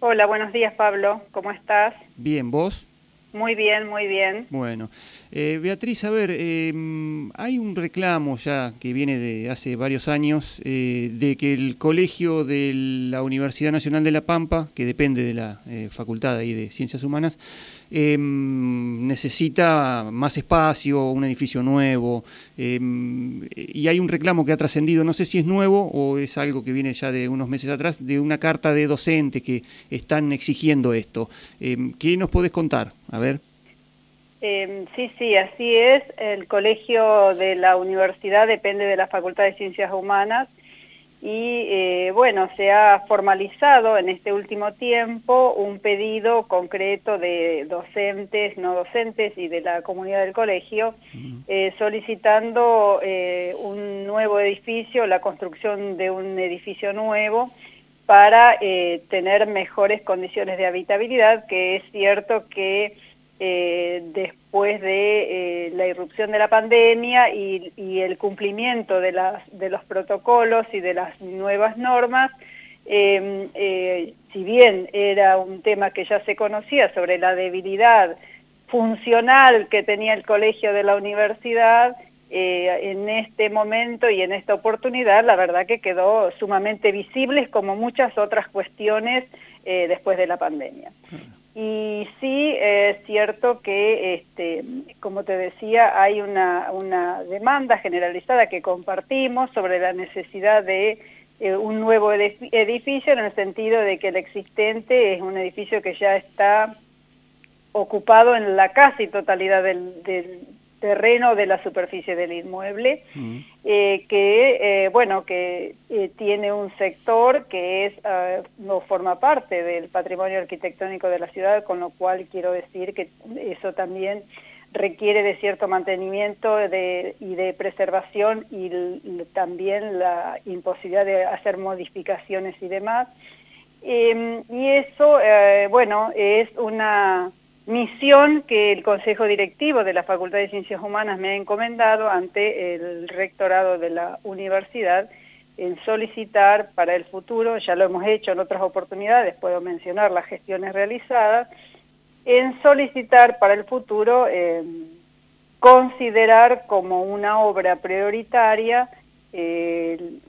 Hola, buenos días Pablo, ¿cómo estás? Bien, ¿vos? Muy bien, muy bien. Bueno, eh, Beatriz, a ver, eh, hay un reclamo ya que viene de hace varios años eh, de que el colegio de la Universidad Nacional de La Pampa, que depende de la Facultad ahí de Ciencias Humanas, necesita más espacio, un edificio nuevo, y hay un reclamo que ha trascendido, no sé si es nuevo o es algo que viene ya de unos meses atrás, de una carta de docentes que están exigiendo esto. ¿Qué nos podés contar? A ver. Em, sí, sí, así es. El colegio de la universidad depende de la Facultad de Ciencias Humanas y eh, bueno, se ha formalizado en este último tiempo un pedido concreto de docentes, no docentes y de la comunidad del colegio eh, solicitando eh, un nuevo edificio, la construcción de un edificio nuevo para tener mejores condiciones de habitabilidad, que es cierto que eh, después de eh, la irrupción de la pandemia y, el cumplimiento de, los protocolos y de las nuevas normas, em, eh, si bien era un tema que ya se conocía sobre la debilidad funcional que tenía el colegio de la universidad, en este momento y en esta oportunidad la verdad que quedó sumamente visible como muchas otras cuestiones después de la pandemia. Y sí, es cierto que, este, como te decía, hay una, demanda generalizada que compartimos sobre la necesidad de eh, un nuevo edificio en el sentido de que el existente es un edificio que ya está ocupado en la casi totalidad del, terreno de la superficie del inmueble, mm. eh, que, eh, bueno, que eh, tiene un sector que es, ah, no forma parte del patrimonio arquitectónico de la ciudad, con lo cual quiero decir que eso también requiere de cierto mantenimiento y de preservación y también la imposibilidad de hacer modificaciones y demás. Em, y eso, bueno, es una misión que el Consejo Directivo de la Facultad de Ciencias Humanas me ha encomendado ante el rectorado de la universidad en solicitar para el futuro, ya lo hemos hecho en otras oportunidades, puedo mencionar las gestiones realizadas, en solicitar para el futuro eh, considerar como una obra prioritaria eh,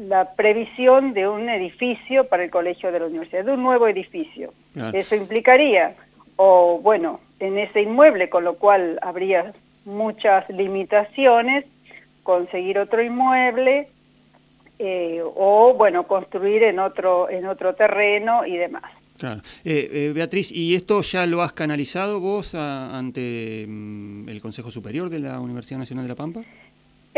la previsión de un edificio para el colegio de la universidad, de un nuevo edificio. Eso implicaría o bueno, en ese inmueble, con lo cual habría muchas limitaciones, conseguir otro inmueble eh, o bueno, construir en otro, en otro terreno y demás. Claro. Eh, eh, Beatriz, ¿y esto ya lo has canalizado vos ante mm, el Consejo Superior de la Universidad Nacional de La Pampa?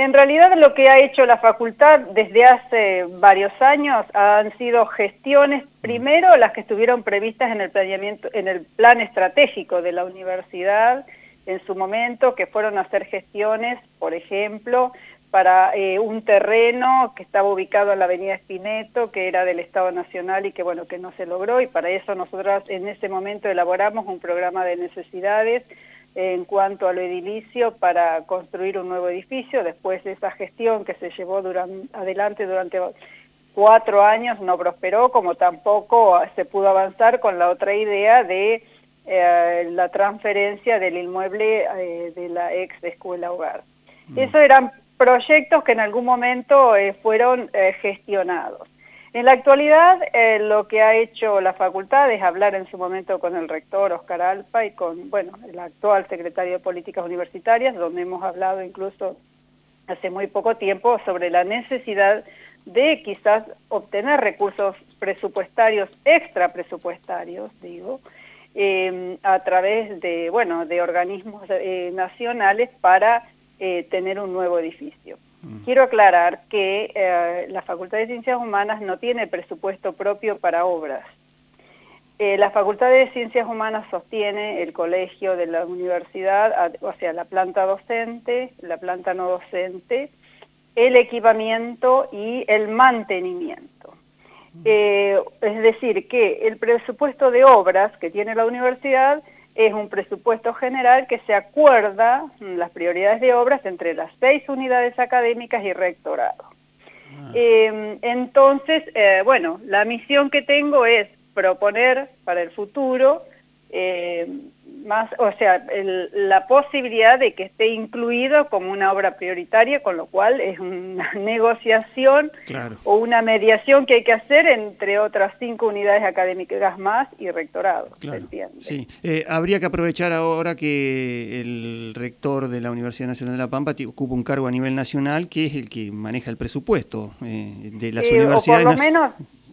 En realidad lo que ha hecho la facultad desde hace varios años han sido gestiones, primero las que estuvieron previstas en el planeamiento, en el plan estratégico de la universidad en su momento, que fueron a hacer gestiones, por ejemplo, para eh, un terreno que estaba ubicado en la avenida Espineto, que era del Estado Nacional y que bueno, que no se logró, y para eso nosotros en ese momento elaboramos un programa de necesidades en cuanto a lo edilicio para construir un nuevo edificio. Después de esa gestión que se llevó adelante durante cuatro años no prosperó, como tampoco se pudo avanzar con la otra idea de eh, la transferencia del inmueble eh, de la ex escuela hogar. Mm. Esos eran proyectos que en algún momento eh, fueron gestionados. En la actualidad, eh, lo que ha hecho la facultad es hablar en su momento con el rector Oscar Alpa y con, bueno, el actual secretario de Políticas Universitarias, donde hemos hablado incluso hace muy poco tiempo sobre la necesidad de quizás obtener recursos presupuestarios, extra presupuestarios, digo, em, a través de, bueno, de organismos eh, nacionales para eh, tener un nuevo edificio. Mm. Quiero aclarar que eh, la Facultad de Ciencias Humanas no tiene presupuesto propio para obras. Eh, la Facultad de Ciencias Humanas sostiene el colegio de la universidad, o sea, la planta docente, la planta no docente, el equipamiento y el mantenimiento. Mm. Eh, es decir, que el presupuesto de obras que tiene la universidad es un presupuesto general que se acuerda las prioridades de obras entre las seis unidades académicas y rectorado. Ah. Em, entonces, eh, bueno, la misión que tengo es proponer para el futuro eh, más, o sea, la posibilidad de que esté incluido como una obra prioritaria, con lo cual es una negociación o una mediación que hay que hacer entre otras cinco unidades académicas más y rectorado, Sí, eh, habría que aprovechar ahora que el rector de la Universidad Nacional de La Pampa ocupa un cargo a nivel nacional, que es el que maneja el presupuesto eh, de las universidades. por lo menos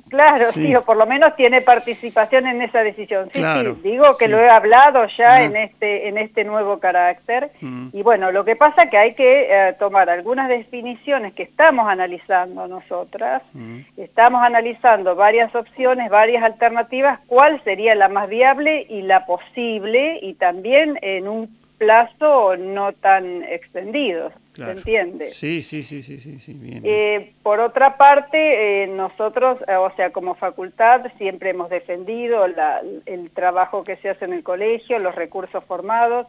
Claro, sí. o por lo menos tiene participación en esa decisión. Sí, sí, digo que lo he hablado ya en este en este nuevo carácter. Mm. Y bueno, lo que pasa es que hay que eh, tomar algunas definiciones que estamos analizando nosotras. Mm. Estamos analizando varias opciones, varias alternativas, cuál sería la más viable y la posible, y también en un plazo no tan extendido, ¿se entiende? Sí, sí, sí, sí, sí, bien. Eh, por otra parte, eh, nosotros, eh, o sea, como facultad, siempre hemos defendido el trabajo que se hace en el colegio, los recursos formados.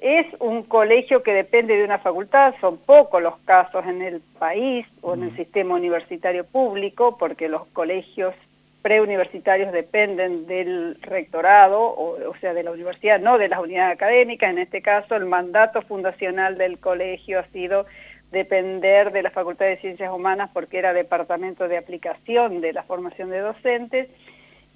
Es un colegio que depende de una facultad, son pocos los casos en el país o en el sistema universitario público, porque los colegios preuniversitarios dependen del rectorado, o, sea, de la universidad, no de las unidades académicas. En este caso, el mandato fundacional del colegio ha sido depender de la Facultad de Ciencias Humanas porque era departamento de aplicación de la formación de docentes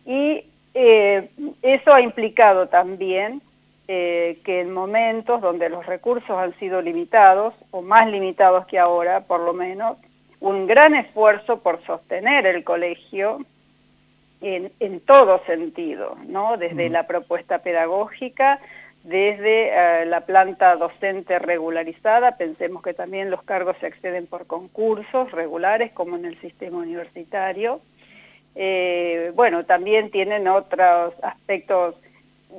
y eh, eso ha implicado también eh, que en momentos donde los recursos han sido limitados, o más limitados que ahora por lo menos, un gran esfuerzo por sostener el colegio en, todo sentido, ¿no? Desde la propuesta pedagógica, desde eh, la planta docente regularizada, pensemos que también los cargos se acceden por concursos regulares, como en el sistema universitario. Eh, bueno, también tienen otros aspectos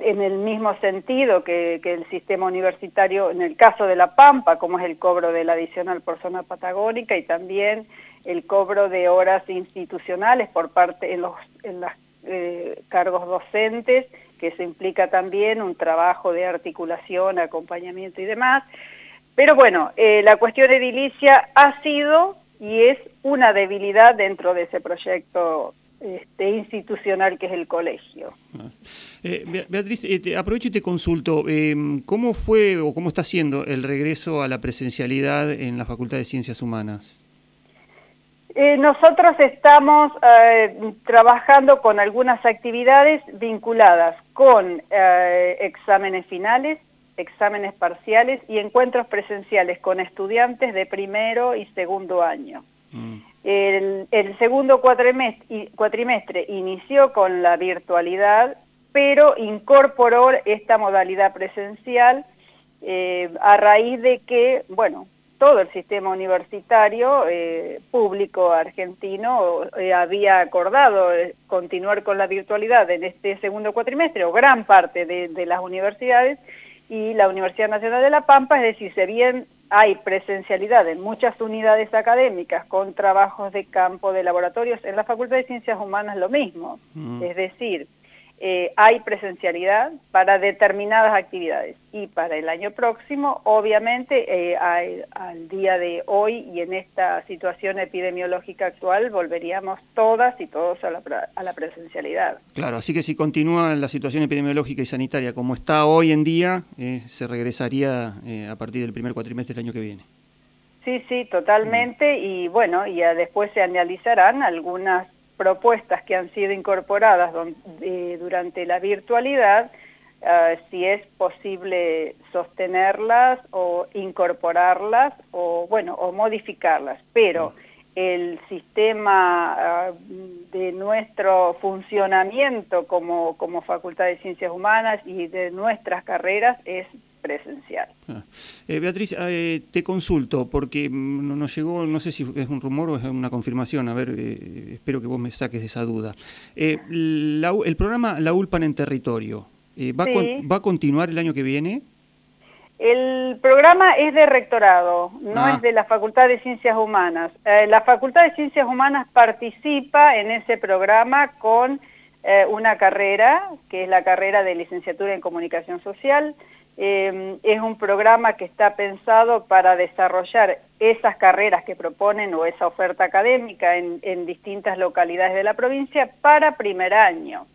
en el mismo sentido que, que, el sistema universitario, en el caso de La Pampa, como es el cobro de la adicional por zona patagónica y también el cobro de horas institucionales por parte en los en los eh, cargos docentes, que se implica también un trabajo de articulación, acompañamiento y demás. Pero bueno, eh, la cuestión edilicia ha sido y es una debilidad dentro de ese proyecto este, institucional que es el colegio. Ah. Eh, Beatriz, aprovecho y te consulto, ¿cómo fue o cómo está siendo el regreso a la presencialidad en la Facultad de Ciencias Humanas? Eh, nosotros estamos eh, trabajando con algunas actividades vinculadas con eh, exámenes finales, exámenes parciales y encuentros presenciales con estudiantes de primero y segundo año. Mm. El, segundo cuatrimestre, inició con la virtualidad, pero incorporó esta modalidad presencial a raíz de que, bueno, todo el sistema universitario eh, público argentino eh, había acordado eh, continuar con la virtualidad en este segundo cuatrimestre, o gran parte de, las universidades, y la Universidad Nacional de La Pampa, es decir, si bien hay presencialidad en muchas unidades académicas con trabajos de campo, de laboratorios, en la Facultad de Ciencias Humanas lo mismo, mm. es decir, eh, hay presencialidad para determinadas actividades y para el año próximo, obviamente, eh, al día de hoy y en esta situación epidemiológica actual, volveríamos todas y todos a la, presencialidad. Claro, así que si continúa la situación epidemiológica y sanitaria como está hoy en día, eh, se regresaría a partir del primer cuatrimestre del año que viene. Sí, sí, totalmente, y bueno, y después se analizarán algunas propuestas que han sido incorporadas durante la virtualidad, eh, si es posible sostenerlas o incorporarlas o, bueno, o modificarlas. Pero el sistema eh, de nuestro funcionamiento como, como Facultad de Ciencias Humanas y de nuestras carreras es presencial. Ah. Eh, Beatriz, eh, te consulto, porque mm, nos llegó, no sé si es un rumor o es una confirmación, a ver, eh, espero que vos me saques esa duda. el programa La ULPAN en Territorio, ¿va, ¿va a continuar el año que viene? El programa es de rectorado, no ah. es de la Facultad de Ciencias Humanas. la Facultad de Ciencias Humanas participa en ese programa con una carrera, que es la carrera de licenciatura en Comunicación Social, eh, es un programa que está pensado para desarrollar esas carreras que proponen o esa oferta académica en, distintas localidades de la provincia para primer año.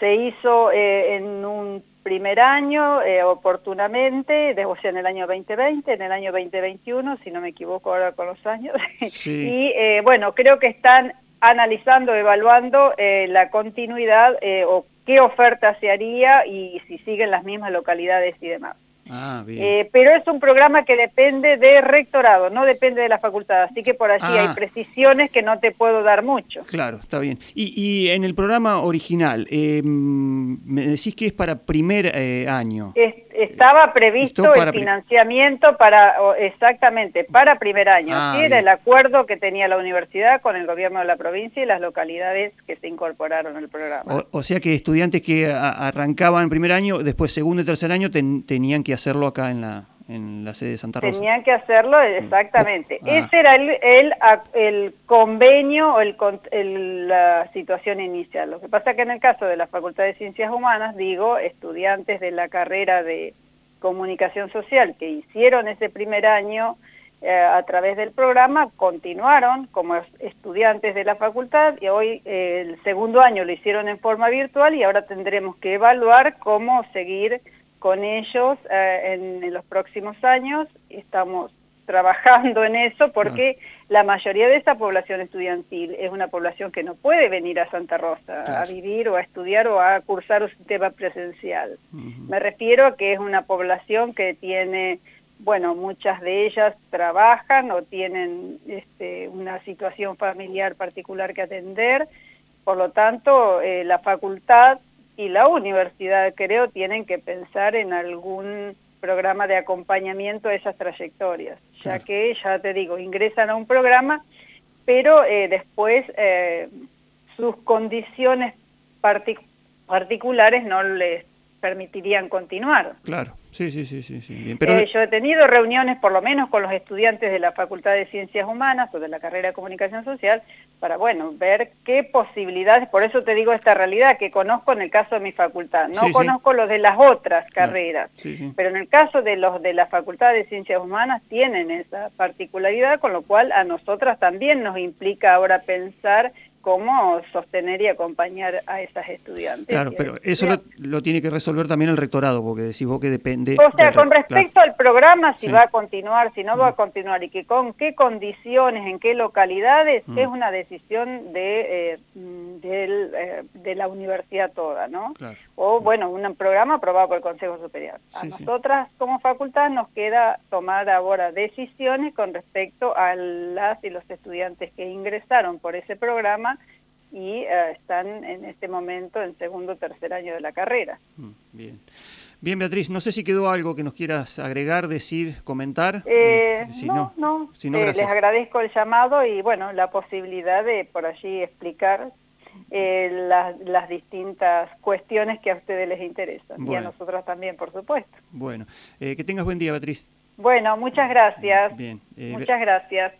Se hizo eh, en un primer año eh, oportunamente, o sea, en el año 2020, en el año 2021, si no me equivoco ahora con los años, y eh, bueno, creo que están analizando, evaluando la continuidad o qué oferta se haría y si siguen las mismas localidades y demás. Ah, eh, pero es un programa que depende de rectorado, no depende de la facultad, así que por allí hay ah. precisiones que no te puedo dar mucho. Claro, está bien. Y, en el programa original, eh, me decís que es para primer eh, año. estaba previsto el financiamiento para, exactamente, para primer año. Ah, era el acuerdo que tenía la universidad con el gobierno de la provincia y las localidades que se incorporaron al programa. O, sea que estudiantes que arrancaban primer año, después segundo y tercer año tenían que hacerlo acá en la, en la sede de Santa Rosa. Tenían que hacerlo, mm. exactamente. Ah. Ese era el, el, el convenio o el, la situación inicial. Lo que pasa que en el caso de la Facultad de Ciencias Humanas, digo, estudiantes de la carrera de comunicación social que hicieron ese primer año eh, a través del programa, continuaron como estudiantes de la facultad y hoy eh, el segundo año lo hicieron en forma virtual y ahora tendremos que evaluar cómo seguir con ellos eh, en, los próximos años. Estamos trabajando en eso porque la mayoría de esa población estudiantil es una población que no puede venir a Santa Rosa a vivir o a estudiar o a cursar un sistema presencial. Me refiero a que es una población que tiene, bueno, muchas de ellas trabajan o tienen este, una situación familiar particular que atender, por lo tanto eh, la facultad y la universidad, creo, tienen que pensar en algún programa de acompañamiento a esas trayectorias, ya que, ya te digo, ingresan a un programa, pero eh, después eh, sus condiciones particulares no les permitirían continuar. Claro. Sí, sí, sí, sí. sí. Eh, yo he tenido reuniones, por lo menos con los estudiantes de la Facultad de Ciencias Humanas o de la carrera de Comunicación Social, para, bueno, ver qué posibilidades, por eso te digo esta realidad, que conozco en el caso de mi facultad, no conozco los de las otras carreras, pero en el caso de los de la Facultad de Ciencias Humanas tienen esa particularidad, con lo cual a nosotras también nos implica ahora pensar cómo sostener y acompañar a esas estudiantes. Claro, pero eso lo, tiene que resolver también el rectorado, porque decís vos que depende... O sea, con respecto al programa, si va a continuar, si no va a mm. continuar, y que con qué condiciones, en qué localidades, mm. es una decisión de, eh, eh, de la universidad toda, ¿no? O, bueno, un programa aprobado por el Consejo Superior. A nosotras, como facultad, nos queda tomar ahora decisiones con respecto a las y los estudiantes que ingresaron por ese programa y eh, están en este momento en segundo o tercer año de la carrera. Mm, bien. Bien, Beatriz, no sé si quedó algo que nos quieras agregar, decir, comentar. Eh, eh, no, no, les agradezco el llamado y bueno, la posibilidad de por allí explicar las, distintas cuestiones que a ustedes les interesan y a nosotros también, por supuesto. Bueno, que tengas buen día, Beatriz. Bueno, muchas gracias. Bien. muchas gracias.